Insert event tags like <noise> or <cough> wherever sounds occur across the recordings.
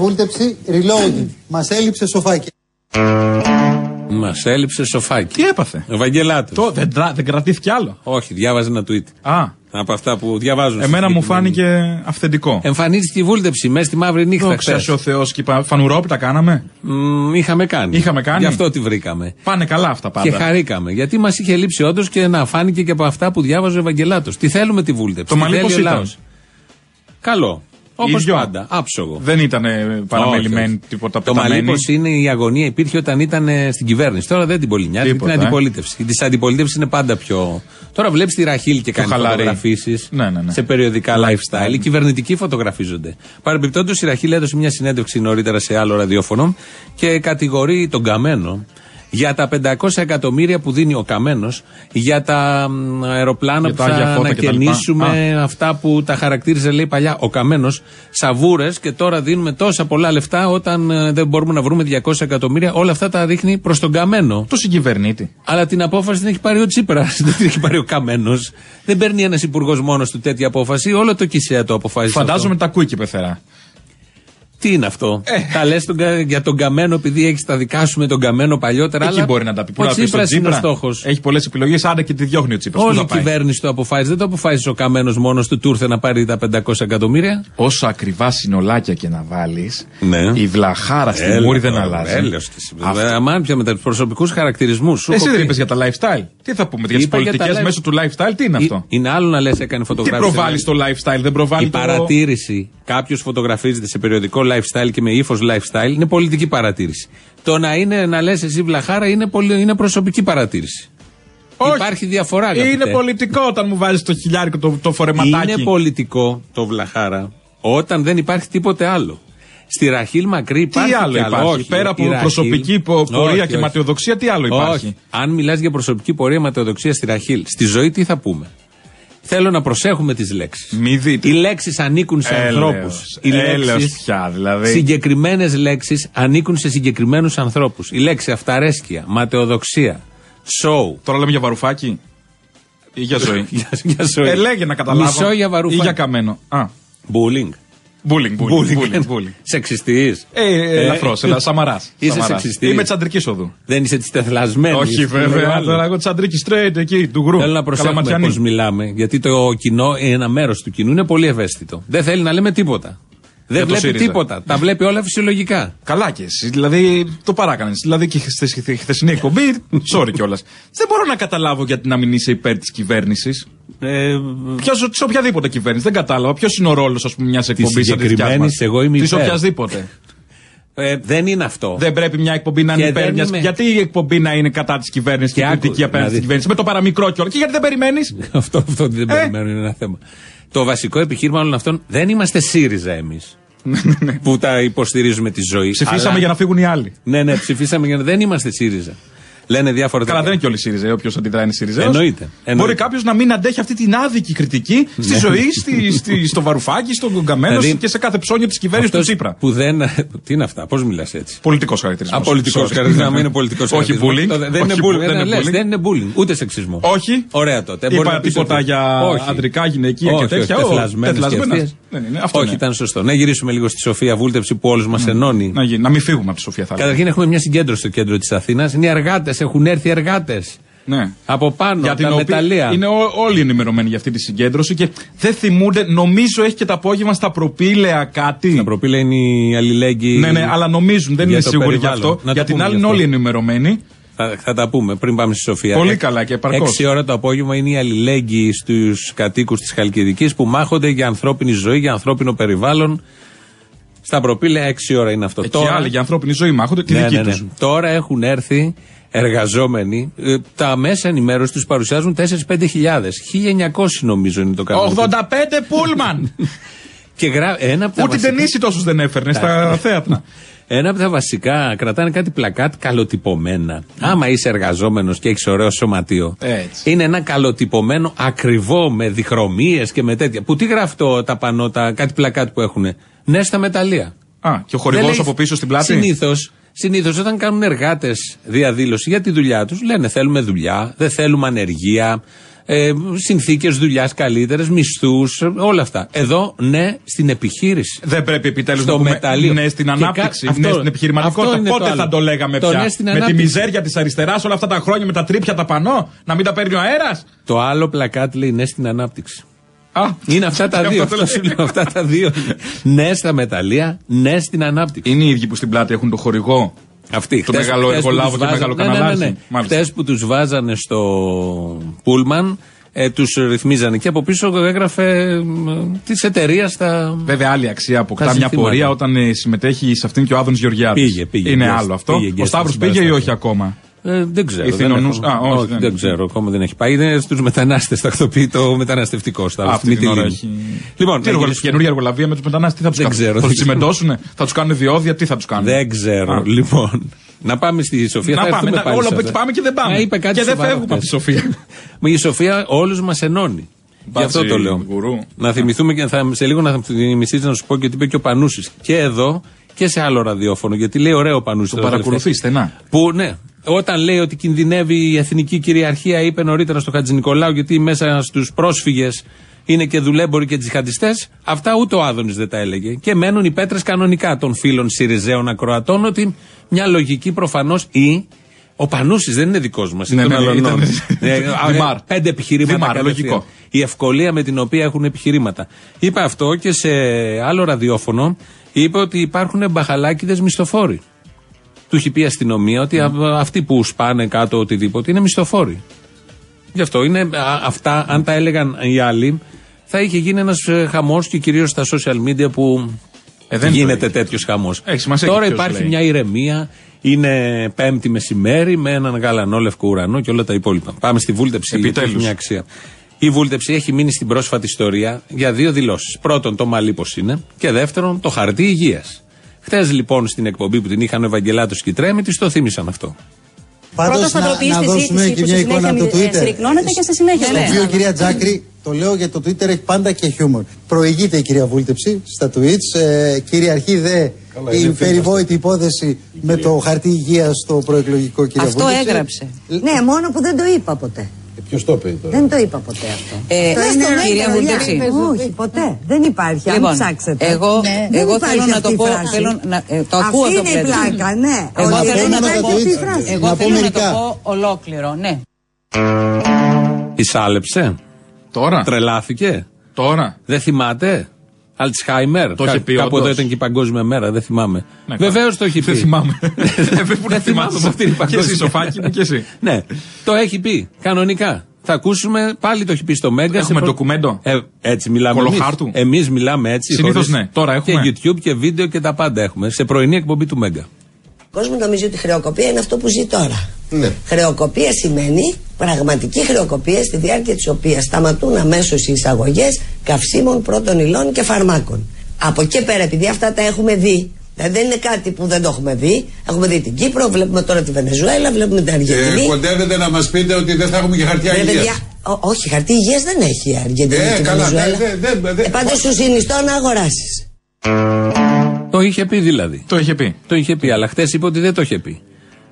Ναι, ρε, βούλτεψη, reloading. Μας έλειψε σοφάκι. Μας έλειψε σοφάκι. Τι έπαθε; Ευαγγελάτος. Το, δεν, τρα- δεν κρατήθηκε άλλο; Όχι, διάβαζε ένα tweet. Α, Από αυτά που διαβάζουν. εμένα μου συγκεκριμένοι. φάνηκε αυθεντικό. Εμφανίστηκε η βούλτεψη μέσα στη μαύρη νύχτα Δόξα χθες. ο Θεός και είπα, φανουρόπιτα κάναμε. Μ, είχαμε κάνει. Είχαμε κάνει. Γι' αυτό τη βρήκαμε. Πάνε καλά αυτά πάντα. Και χαρήκαμε. Γιατί μας είχε λείψει όντως και να φάνηκε και από αυτά που διάβαζε ο Ευαγγελάτος. Τι θέλουμε τη βούλτεψη. Το τι μαλλί θέλει πώς ο ήταν; λαός. Καλό. Όπως Ίδιο. πάντα. Άψογο. Δεν ήταν παραμελημένη Όχι, όχι. τίποτα Το μαλλί πεταμένη. πώ είναι η αγωνία υπήρχε όταν ήταν ε, στην κυβέρνηση. Τώρα δεν την πολύ νοιάζει. Την Τίποτα, ε. αντιπολίτευση. Της αντιπολίτευσης είναι πάντα πιο. Τώρα βλέπεις τη Ραχίλ και κάνει χαλαρή. φωτογραφίσεις Ναι, ναι, ναι. σε περιοδικά lifestyle. Οι κυβερνητικοί φωτογραφίζονται. Παρεμπιπτόντως η Ραχίλ έδωσε μια συνέντευξη νωρίτερα σε άλλο ραδιόφωνο και κατηγορεί τον Καμένο για τα 500 εκατομμύρια που δίνει ο Καμένος για τα μ, αεροπλάνα Για που τα Άγια θα Φώτα και τα λοιπά. ανακαινήσουμε αυτά που τα χαρακτήριζε λέει παλιά ο Καμένος σαβούρες και τώρα δίνουμε τόσα πολλά λεφτά όταν ε, δεν μπορούμε να βρούμε 200 εκατομμύρια. Όλα αυτά τα δείχνει προς τον Καμένο. Το συγκυβερνήτη. Αλλά την απόφαση την έχει πάρει ο Τσίπρα, <laughs> δεν την έχει πάρει ο Καμένος. Δεν παίρνει ένας υπουργός μόνος του τέτοια απόφαση, όλο το ΚΙΣΕΑ το αποφάσισε. Φαντάζομαι αυτό. τα ακούει και πεθερά. Τι είναι αυτό; Ε. Τα λες για τον Καμένο επειδή έχεις τα δικά σου με τον Καμένο παλιότερα. Εκεί αλλά μπορεί να τα πει. Πού Ο να πει στον Τσίπρα είναι ο Τσίπρα; στόχος. Έχει πολλές επιλογές, άντε και τη διώχνει ο Τσίπρας. Όλη η κυβέρνηση το αποφάσισε. Δεν το αποφάσισε ο Καμένος μόνος του, του ήρθε να πάρει τα 500 εκατομμύρια. Όσο ακριβά συνολάκια και να βάλεις, Ναι. η βλαχάρα στη Έλα μούρη δεν τώρα, αλλάζει. έλεος και εσύ. Αυτό. Βέβαια, Αμάν πια με του προσωπικούς χαρακτηρισμούς σου. Εσύ έχω δεν πει. είπες για τα lifestyle. Τι θα πούμε, για τις Είπα για τα πολιτικές life- μέσω του lifestyle, τι είναι Ε, αυτό; Είναι άλλο να λες έκανε Τι φωτογράφηση. προβάλλεις το lifestyle, δεν προβάλλει Η το. παρατήρηση. Κάποιος φωτογραφίζεται σε περιοδικό lifestyle και με ύφος lifestyle είναι πολιτική παρατήρηση. Το να είναι να λες εσύ βλαχάρα είναι, πολυ- είναι προσωπική παρατήρηση. Όχι. Υπάρχει διαφορά. αγαπητέ. Είναι πολιτικό όταν μου βάζεις το χιλιάρικο το, το φορεματάκι. Είναι πολιτικό το βλαχάρα όταν δεν υπάρχει τίποτε άλλο. Στη Ραχίλ Μακρύ Τι υπάρχει. άλλο κι άλλο. υπάρχει. Όχι, Πέρα η από Ραχίλ- προσωπική πο- πορεία Όχι, και όχι. ματιοδοξία, τι άλλο υπάρχει; Όχι. Αν μιλάς για προσωπική πορεία ματαιοδοξία στη Ραχίλ, στη ζωή τι θα πούμε; Θέλω να προσέχουμε τις λέξεις. Μη δείτε. Οι λέξεις ανήκουν σε Έλεος. ανθρώπους. Οι Έλεος λέξεις. πια, δηλαδή. Συγκεκριμένες λέξεις ανήκουν σε συγκεκριμένους ανθρώπους. Η λέξη αυταρέσκεια, ματαιοδοξία, σοου. Τώρα λέμε για βαρουφάκι. Ή για ζωή. Για, <laughs> για ζωή. ε, λέγε να καταλάβω. Μισό για Ή βαρούφα. για καμένο. Α. Bullying. Bullying, bullying, bullying, bullying. <laughs> Σεξιστής. Ε, ελαφρώς, ελα, σαμαράς. Είσαι σεξιστή. Είμαι τσαντρική οδού. Δεν είσαι της τεθλασμένης. Όχι, βέβαια. Τώρα εγώ τσαντρική straight εκεί, του γκρου. Θέλω να προσέχουμε Καλαματιανή. πώς μιλάμε. Γιατί το κοινό, ένα μέρος του κοινού είναι πολύ ευαίσθητο. Δεν θέλει να λέμε τίποτα. Δεν το βλέπει ΣΥΡΙΖΑ. τίποτα. Τα βλέπει όλα φυσιολογικά. Καλά και εσύ. Δηλαδή το παράκανες. Δηλαδή και στη στη χθεσινή εκπομπή. Sorry κιόλας. Δεν μπορώ να καταλάβω γιατί να μην είσαι υπέρ της κυβέρνησης. Ε, Σε οποιαδήποτε κυβέρνηση. Δεν κατάλαβα. Ποιος είναι ο ρόλος μιας εκπομπής συγκεκριμένης, εγώ είμαι Της υπέρ. οποιασδήποτε. ε, δεν είναι αυτό. δεν πρέπει μια εκπομπή να είναι Και υπέρ δεν μιας... είμαι- Γιατί η εκπομπή να είναι κατά της κυβέρνησης και, Και άκου, κριτική απέναντι δηλαδή- στην κυβέρνησης; Με το παραμικρό κιόλας. Και γιατί δεν περιμένεις; <laughs> αυτό, αυτό δεν Ε; περιμένω είναι ένα θέμα. Το βασικό επιχείρημα όλων αυτών δεν είμαστε ΣΥΡΙΖΑ εμείς. Που τα υποστηρίζουμε τη ζωή. Ψηφίσαμε Αλλά- για να φύγουν οι άλλοι. Ναι, ναι, ψηφίσαμε για να. Δεν είμαστε ΣΥΡΙΖΑ. Λένε διάφορα Καλά, δεν τέτοια. είναι και όλοι οι ΣΥΡΙΖΑ. Όποιος αντιδρά είναι ΣΥΡΙΖΑ. Εννοείται, εννοείται. Μπορεί κάποιος να μην αντέχει αυτή την άδικη κριτική στη Ναι. ζωή, στη, στη, στο βαρουφάκι, στον καμένο Δηλαδή, και σε κάθε ψώνιο της κυβέρνησης του Αυτός Τσίπρα. Που δεν. Τι είναι αυτά, πώς μιλάς έτσι; Πολιτικός χαρακτηρισμός. Α, πολιτικός χαρακτηρισμός. Να μην είναι πολιτικός Όχι bullying. Δεν είναι Όχι bullying. bu- δεν είναι λες, bullying. Δεν είναι bullying. Ούτε σεξισμό. Όχι. Ωραία τότε. Είπα Μπορεί να πεις τίποτα ότι- για Όχι. αντρικά, γυναικεία όχι, και τέτοια. Όχι, Ω, τεθλασμένες και τεθλασμένες. αυτές. Δεν είναι. Αυτό όχι, είναι. ήταν σωστό. Να γυρίσουμε λίγο στη Σοφία Βούλτεψη που όλους μας ενώνει. Να, γίνει- να μην φύγουμε από τη Σοφία θα έλεγα. Καταρχήν έχουμε μια συγκέντρωση στο κέντρο της Αθήνας. Είναι οι εργάτες. Έχουν έρθει εργάτες. Ναι. Από πάνω, Για από την τα οποία μεταλλεία. είναι ό- όλοι ενημερωμένοι για αυτή τη συγκέντρωση και δεν θυμούνται. Νομίζω έχει και το απόγευμα στα προπήλαια κάτι. Τα προπήλαια είναι οι αλληλέγγυοι. Ναι, ναι, αλλά νομίζουν, δεν Για είναι το σίγουροι γι' περιβάλλον. αυτό. Να το Για την πούμε άλλη γι' είναι αυτό. όλοι ενημερωμένοι. Θα, θα τα πούμε πριν πάμε στη Σοφία. Πολύ Ε, καλά και επαρκώς. Έξι ώρα το απόγευμα είναι οι αλληλέγγυοι στους κατοίκους της Χαλκιδικής που μάχονται για ανθρώπινη ζωή, για ανθρώπινο περιβάλλον. Στα προπήλαια έξι ώρα είναι αυτό. Εκεί άλλοι για ανθρώπινη ζωή μάχονται τη Ναι, δική ναι, ναι. τους. Τώρα έχουν έρθει εργαζόμενοι. Ε, τα μέσα ενημέρωσης τους παρουσιάζουν 4-5 χιλιάδες. 1900 νομίζω είναι το κανόνα. 85 πούλμαν! <laughs> Και γρά... ένα από τα Ούτε βασικά- ταινίση τόσους δεν έφερνε στα θέατρα. <laughs> Ένα από τα βασικά κρατάνε κάτι πλακάτ καλοτυπωμένα. Άμα είσαι εργαζόμενος και έχεις ωραίο σωματείο. Έτσι. Είναι ένα καλοτυπωμένο ακριβό με διχρωμίες και με τέτοια. Που τι γράφει το, τα πανό, τα, κάτι πλακάτ που έχουν. Ναι, στα μεταλλεία. Α, και ο χορηγός από πίσω στην πλάτη; Συνήθως, συνήθως, όταν κάνουν εργάτες διαδήλωση για τη δουλειά τους, λένε θέλουμε δουλειά, δεν θέλουμε ανεργία, ε, συνθήκες δουλειάς καλύτερες, μισθούς, όλα αυτά. Εδώ, ναι, στην επιχείρηση. Δεν πρέπει επιτέλους Στο να πούμε μεταλλείο. ναι στην Και ανάπτυξη, κα- ναι αυτό- στην επιχειρηματικότητα. αυτό είναι το Πότε άλλο. θα το λέγαμε Το πια; ναι στην με τη ανάπτυξη. μιζέρια της αριστεράς όλα αυτά τα χρόνια με τα τρίπια τα πανώ, να μην τα παίρνει ο αέρας; Το άλλο πλακάτ λέει ναι στην ανάπτυξη. Α, Είναι αυτά τα δύο. Αυτό το Αυτό σου λέει. λέω. Αυτά τα δύο. ναι στα μεταλλεία, ναι στην ανάπτυξη. Είναι οι ίδιοι που στην πλάτη έχουν το χορηγό. Αυτοί. Το χτες- μεγάλο χτες που εργολάβο τους και μεγάλο βάζανε- ναι, ναι, καναλάρχη. ναι, ναι. Μάλιστα. Χτες που τους βάζανε στο πούλμαν, ε, τους ρυθμίζανε και από πίσω έγραφε της εταιρείας στα... Βέβαια, άλλη αξία αποκτά Τα μια ζητήματα. πορεία όταν ε, συμμετέχει σε αυτήν και ο Άδωνη Γεωργιάδης. Πήγε, πήγε, Είναι guest. άλλο αυτό. Πήγε guest ο Σταύρος στην πήγε ή παραστασία. όχι ακόμα; Ε, δεν ξέρω. Η δεν, Θηνονούς- έχω- Α, όχι, όχι, δεν- δεν ξέρω. Ακόμα δεν έχει πάει. Είναι στους μετανάστες. Τακτοποιεί το μεταναστευτικό στα Αυτή την ώρα έχει. Λοιπόν, τι να εργο- γυρίσουμε- καινούργια εργολαβία με τους μετανάστες, τι θα τους Δεν κάνουν; ξέρω, Θα δεν του ξέρω. συμμετώσουν, θα τους κάνουν διόδια, τι θα τους κάνουν; Δεν ξέρω. Α. Λοιπόν, να πάμε στη Σοφία. Να θα πάμε, έρθουμε να- πάλι όλο σε που αυτά. εκεί πάμε και δεν πάμε. Μα είπε κάτι Και δεν σοβαρό φεύγουμε από τη χθες. Σοφία. Μα <laughs> η Σοφία όλους μας ενώνει. Γι' Μπάτσι, αυτό το λέω. γκουρού. Να θυμηθούμε και θα, σε λίγο να θυμηθείς να σου πω και τι είπε και ο Πανούσης. Και εδώ και σε άλλο ραδιόφωνο. Γιατί λέει ωραίο ο Πανούσης. Το παρακολουθείς στενά. Που ναι, όταν λέει ότι κινδυνεύει η εθνική κυριαρχία, είπε νωρίτερα στο Χατζη Νικολάου, γιατί μέσα στους πρόσφυγες είναι και δουλέμποροι και τζιχαντιστές, αυτά ούτε ο Άδωνης δεν τα έλεγε. Και μένουν οι πέτρες κανονικά των φίλων Σιριζέων Ακροατών ότι μια λογική προφανώς ή. Ο Πανούσης δεν είναι δικός μας. Ναι, ναι, ναι, ήταν- <laughs> ε, Δημάρ. Πέντε επιχειρήματα. Δημάρ, κατευθείαν. λογικό. Η ευκολία με την οποία έχουν επιχειρήματα. Είπε αυτό και σε άλλο ραδιόφωνο είπε ότι υπάρχουν μπαχαλάκιδες μισθοφόροι. Του έχει πει η αστυνομία ότι α- αυτοί που σπάνε κάτω οτιδήποτε είναι μισθοφόροι. Γι' αυτό είναι α, αυτά, αν τα έλεγαν οι άλλοι, θα είχε γίνει ένας χαμός και κυρίως στα social media που Ε, δεν το γίνεται έχει. τέτοιος χαμός. Έχει σημασία και Τώρα ποιος υπάρχει λέει. μια ηρεμία, είναι πέμπτη μεσημέρι με έναν γαλανόλευκο ουρανό και όλα τα υπόλοιπα. Πάμε στη βούλτεψη. γιατί Επιτέλους. έχει μια αξία. Η βούλτεψη έχει μείνει στην πρόσφατη ιστορία για δύο δηλώσεις. Πρώτον, το μαλλί πώς είναι. Και δεύτερον, το χαρτί υγείας. Χθες λοιπόν στην εκπομπή που την είχαν ο Ευαγγελάτος και η Τρέμη, της το θύμισαν αυτό. Πάντως Πρώτα να, φαντοποιεί να τη δώσουμε ζήτηση και που μια στη εικόνα από το συνέχεια ε, Twitter. συρρυκνώνεται και στη συνέχεια Στο δεν οποίο, είναι. κυρία Τζάκρη, το λέω γιατί το Twitter έχει πάντα και χιούμορ. Προηγείται η κυρία Βούλτεψη στα tweets. Ε, κυριαρχεί δε η περιβόητη υπόθεση με το χαρτί υγείας στο προεκλογικό κυρία Αυτό Βούλτεψη. έγραψε. Ναι, μόνο που δεν το είπα ποτέ. Ποιος το είπε τώρα; Δεν το είπα ποτέ αυτό. Ε, Αυτό κυρία είναι Βούλτεψη. Όχι, ποτέ. Δεν υπάρχει. Λοιπόν, αν ψάξετε. εγώ, Δεν εγώ υπάρχει θέλω να αυτή το η πω. φράση. Θέλω να, ε, το Αυτή ακούω αυτό είναι που η λέτε. πλάκα, ναι. Εγώ Ότι θέλω δεν να το υπάρχει πω. αυτή η tweets. φράση. Εγώ Να πω θέλω να μερικά. το πω ολόκληρο, ναι. Εισάλεψε, Τώρα. τρελάθηκε, Τώρα. δεν θυμάται. Αλτσχάιμερ. Το είχε πει Κάπου όντως. εδώ ήταν και η Παγκόσμια Μέρα, δεν θυμάμαι. Ναι, Βεβαίως το έχει πει. Δεν θυμάμαι. <laughs> Δεν Δεν θυμάμαι. θυμάμαι από αυτή την Και εσύ, παγκόσμια. Σοφάκι μου, και εσύ. Ναι, το έχει πει κανονικά. Θα ακούσουμε, πάλι το έχει πει στο Μέγκα. Έχουμε σε προ- ντοκουμέντο; Ε, έτσι μιλάμε. Κολοχάρτου; Εμείς εμείς μιλάμε έτσι. Συνήθως χωρίς- ναι. Τώρα έχουμε; Και YouTube και βίντεο και τα πάντα έχουμε. Σε πρωινή εκπομπή του Μέγκα. Ο κόσμο νομίζει ότι η χρεοκοπία είναι αυτό που ζει τώρα. Ναι. Χρεοκοπία σημαίνει πραγματική χρεοκοπία στη διάρκεια της οποίας σταματούν αμέσως οι εισαγωγές καυσίμων, πρώτων υλών και φαρμάκων. Από εκεί πέρα, επειδή αυτά τα έχουμε δει, δηλαδή δεν είναι κάτι που δεν το έχουμε δει. Έχουμε δει την Κύπρο, βλέπουμε τώρα τη Βενεζουέλα, βλέπουμε την Αργεντινή. Ε, κοντεύετε να μας πείτε ότι δεν θα έχουμε και χαρτιά Ρε υγείας. παιδιά, ο- όχι, χαρτί υγείας δεν έχει η Αργεντινή Ε, και η καλά, Βενεζουέλα. δεν- δεν- δεν- δεν- Ε, Πάντως σου συνιστώ να αγοράσεις. Το είχε πει δηλαδή. Το είχε πει. Το είχε πει, αλλά χθε είπε ότι δεν το είχε πει.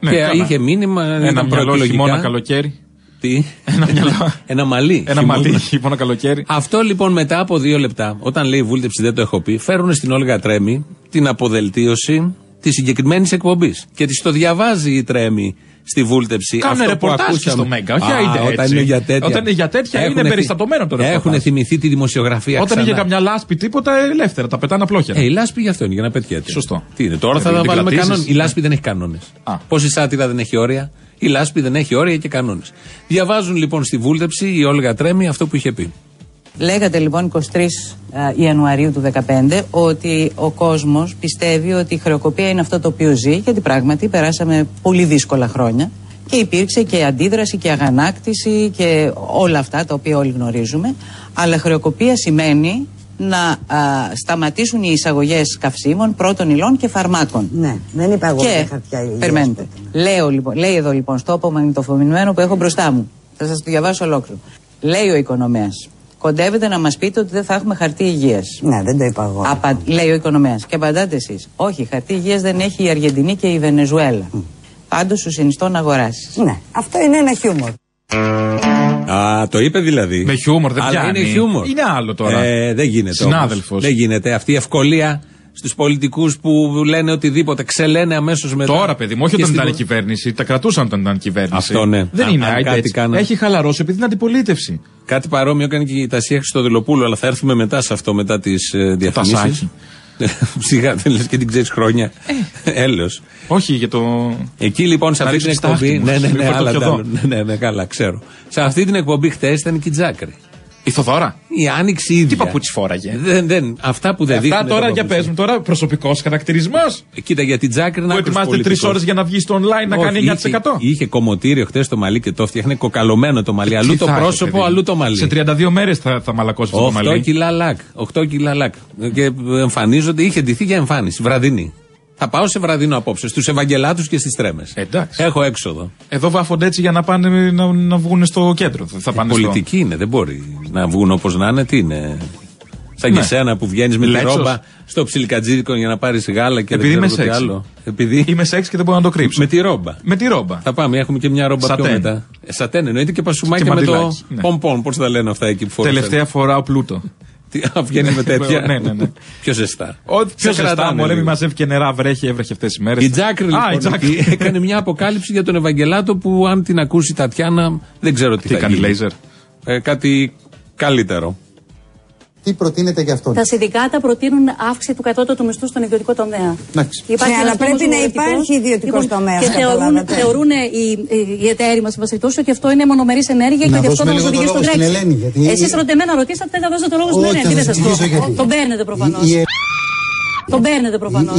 Ναι, και καλά. είχε μήνυμα. Ένα ήταν μυαλό προεκλογικά. χειμώνα καλοκαίρι. Τι; Ένα μυαλό. Ένα μαλλί. Ένα χειμώνα. μαλλί χειμώνα καλοκαίρι. Αυτό λοιπόν μετά από δύο λεπτά, όταν λέει βούλτεψη δεν το έχω πει, φέρουν στην Όλγα Τρέμι την αποδελτίωση της συγκεκριμένης εκπομπής. Και της το διαβάζει η Τρέμι στη βούλτεψη. Κάνουν Αυτό που ρεπορτάζ και ακούσαμε. στο Μέγκα, όχι Α, άιντε Όταν έτσι. είναι για τέτοια. Όταν είναι για τέτοια είναι Έχουνε περιστατωμένο το ρεπορτάζ. Έχουν θυμηθεί τη δημοσιογραφία Όταν ξανά. είχε καμιά λάσπη τίποτα, ελεύθερα. Τα πετάνε απλόχερα. Ε, η λάσπη γι' αυτό είναι, για να πετιέται. Σωστό. Τι είναι, τώρα Ε, θα την τα βάλουμε κρατήσεις; κανόνες. Η λάσπη δεν έχει κανόνες. Α. Πόση σάτυρα δεν έχει όρια. Η λάσπη δεν έχει όρια και κανόνες. Διαβάζουν λοιπόν στη βούλτεψη η Όλγα Τρέμι αυτό που είχε πει. Λέγατε λοιπόν 23 ε, Ιανουαρίου του 2015 ότι ο κόσμος πιστεύει ότι η χρεοκοπία είναι αυτό το οποίο ζει γιατί πράγματι περάσαμε πολύ δύσκολα χρόνια και υπήρξε και αντίδραση και αγανάκτηση και όλα αυτά τα οποία όλοι γνωρίζουμε αλλά χρεοκοπία σημαίνει να α, σταματήσουν οι εισαγωγές καυσίμων, πρώτων υλών και φαρμάκων. Ναι, δεν είπα εγώ Και, για χαρτιά υγείας. περιμένετε, λέω, λοιπόν, λέει εδώ λοιπόν στο απομαγνητοφωνημένο που έχω μπροστά μου, θα σας το διαβάσω ολόκληρο. Λέει ο οικονομέας, κοντεύετε να μας πείτε ότι δεν θα έχουμε χαρτί υγείας. Ναι, δεν το είπα εγώ. Απα... Λέει ο οικονομέας και απαντάτε εσείς, όχι, χαρτί υγείας δεν έχει η Αργεντινή και η Βενεζουέλα. Πάντως σου συνιστώ να αγοράσεις. Ναι, αυτό είναι ένα χιούμορ. Α, το είπε δηλαδή. Με χιούμορ, δεν Αλλά πιάνει. είναι χιούμορ. Είναι άλλο τώρα. Ε, δεν γίνεται. Συνάδελφος. όμως. Δεν γίνεται. Αυτή η ευκολία στους πολιτικούς που λένε οτιδήποτε, ξελένε αμέσως μετά. Τώρα, παιδί μου, όχι Και όταν στην- ήταν κυβέρνηση. Τα κρατούσαν όταν ήταν κυβέρνηση. Αυτό, ναι. Δεν Α, είναι αν άιντε κάτι έτσι. κάνανε. Έχει χαλαρώσει επειδή είναι αντιπολίτευση. Κάτι παρόμοιο έκανε και η Τασία Χριστοδηλοπούλου, αλλά θα έρθουμε μετά σε αυτό, μετά τις ε, διαφημίσεις. Τασάκι. <laughs> Σιγά, δεν λες και την ξέρεις χρόνια. Έλεος. Όχι για το. Εκεί λοιπόν σε Να αυτή την ρίξω εκπομπή. στάχτη μου, Ναι, ναι, ναι, λίγο άλλα το τα πιοδό. άλλα. Ναι, ναι, ναι, καλά, ξέρω. Σε αυτή την εκπομπή χτες ήταν και η Τζάκρη. Η Θοδώρα. Η άνοιξη ίδια. Τι παπούτσι φόραγε. Δεν, δεν, αυτά που δεν Αυτά δείχνουν. τώρα τα για παπούτσια. πες μου τώρα, προσωπικός χαρακτηρισμός. Κοίτα, για την Τζάκρη να Που ετοιμάζεται τρεις ώρες για να βγει στο online να Όχι, κάνει 9%. Είχε, είχε κομμωτήριο χτες το μαλί και το φτιάχνε κοκαλωμένο το μαλλί. Αλλού Τι το θα έχει, πρόσωπο, παιδί. αλλού το μαλλί. Σε 32 μέρες θα, θα μαλακώσει το 8 μαλλί. κιλά λακ. 8 κιλά λακ. Και εμφανίζονται, είχε ντυθεί για εμφάνιση, βραδινή. Θα πάω σε βραδινό απόψε, στους Ευαγγελάτους και στις τρέμες. Εντάξει. Έχω έξοδο. Εδώ βάφονται έτσι για να πάνε να, να βγουν στο κέντρο. Θα πάνε στο... Πολιτική είναι, δεν μπορεί να βγουν όπως να είναι. Τι είναι. Σαν και Ναι. σένα που βγαίνεις με τη Λέξος. ρόμπα στο ψιλικατζίδικο για να πάρεις γάλα και Επειδή δεν είμαι ξέρω τι σεξι. άλλο. Επειδή. Είμαι σεξ και δεν μπορώ να το κρύψω. Με τη ρόμπα. Με τη ρόμπα. Θα πάμε, έχουμε και μια ρόμπα πιο Σατέν. μετά. Ε, σατέν εννοείται και πασουμάκια Και με το μαντιλάκι, ναι. πομπον. Πώς τα λένε αυτά εκεί που φορούσαν. Τελευταία φορά ο πλούτο. Τι, α, βγαίνει με τέτοια. Ναι, ναι, ναι. πιο ζεστά. Ό,τι πιο ζεστά κρατάνε μου, μη λίγο. μαζεύει και νερά, βρέχει, έβρεχε αυτές τις μέρες. Η Τζάκρη Α, λοιπόν η Τζάκρη. εκεί έκανε μια αποκάλυψη για τον Ευαγγελάτο που αν την ακούσει η Τατιάνα δεν ξέρω τι, Τι θα κάνει, γίνει. λέιζερ; Ε, κάτι καλύτερο. Τι προτείνετε για αυτόν. Τα συνδικάτα προτείνουν αύξηση του κατώτατου μισθού στον ιδιωτικό τομέα. Εντάξει. Υπάρχει Ναι, ένας αλλά πρέπει νόμος να νομοθετικός. υπάρχει ιδιωτικός τομέας, Και θεωρούν, καταλάβατε. θεωρούν οι, οι- οι εταίροι μας, ότι αυτό είναι μονομερής ενέργεια Να και ότι αυτό δώσουμε θα μας λίγο το οδηγήσει λόγο στον στην Brexit. Ελένη, γιατί- Εσείς ρωτέ εμένα ρωτήσατε, δεν θα δώσετε το λόγο στην Όχι, Ελένη. θα Τι δεν σας σα πω. εξηγήσω γιατί. Τον παίρνετε προφανώ. Η- η- Τον παίρνετε προφανώς.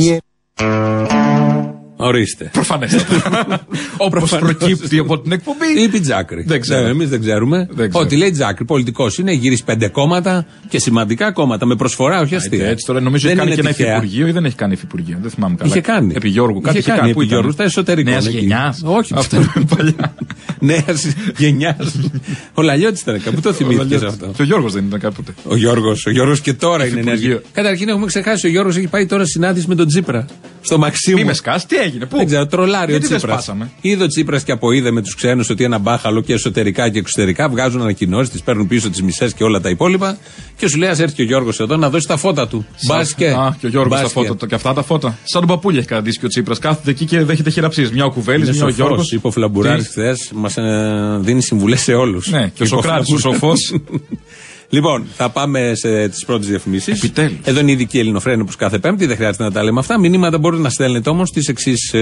Η- η- Ορίστε. Προφανέστατα. <laughs> Όπως προκύπτει από την εκπομπή. Είπε η Τζάκρη. Δεν ξέρω. Εμείς δεν ξέρουμε. Δεν ξέρω. Ό,τι λέει η Τζάκρη. Πολιτικός είναι, γυρίσει πέντε κόμματα και σημαντικά κόμματα με προσφορά, όχι αστεία. Έτσι τώρα νομίζω Δεν έχει κάνει είναι και ένα τυχαία. υφυπουργείο ή δεν έχει κάνει υφυπουργείο. Δεν θυμάμαι καλά. Είχε κάνει. Επί Γιώργου. Κάτι Είχε είχε κάνει. Πού Επί ήταν; Γιώργου, στα εσωτερικών Νέας εκεί. γενιάς. Όχι. Αυτό είναι παλιά. <laughs> Νέας γενιάς. Ο Λαλιώτης ήταν κάπου. Το θυμήθηκες αυτό. Και ο Γιώργος δεν ήταν κάποτε. Ο Γιώργος. Ο Γιώργος και τώρα είναι νέας Υφυπουργείο. γενιά. Καταρχήν έχουμε ξεχάσει. Ο Γιώργος έχει πάει τώρα συνάντηση με τον Τσίπρα. Στο Μαξίμου. Μη με σκάς, τι έγινε, πού; Δεν ξέρω, τρολάρει ο Γιατί δεν Τσίπρας. σπάσαμε; Είδε ο Τσίπρας και αποείδε με τους ξένους ότι ένα μπάχαλο και εσωτερικά και εξωτερικά βγάζουν ανακοινώσεις, τις παίρνουν πίσω τις μισές και όλα τα υπόλοιπα. Και σου λέει, ας έρθει και ο Γιώργος εδώ να δώσει τα φώτα του. Μπα και. Α, και ο Γιώργος τα Μπάσκετ. φώτα. το- Και αυτά τα φώτα. Σαν τον παππούλια έχει καταντήσει και ο Τσίπρας. Κάθεται εκεί και δέχεται χειραψίες. Μια ο Κουβέλης, Είναι μια ο Γιώργος. σοφός, είπε ο Φλαμπουράρης χθες, μας δίνει συμβουλές σε όλους. Ναι, και ο Σοκράτης ο σοφός. <laughs> Λοιπόν, θα πάμε σε τις πρώτες διαφημίσεις. Επιτέλους. Εδώ είναι η ειδική ελληνοφρένη όπω κάθε Πέμπτη, δεν χρειάζεται να τα λέμε αυτά. Μηνύματα μπορείτε να στέλνετε όμως ε,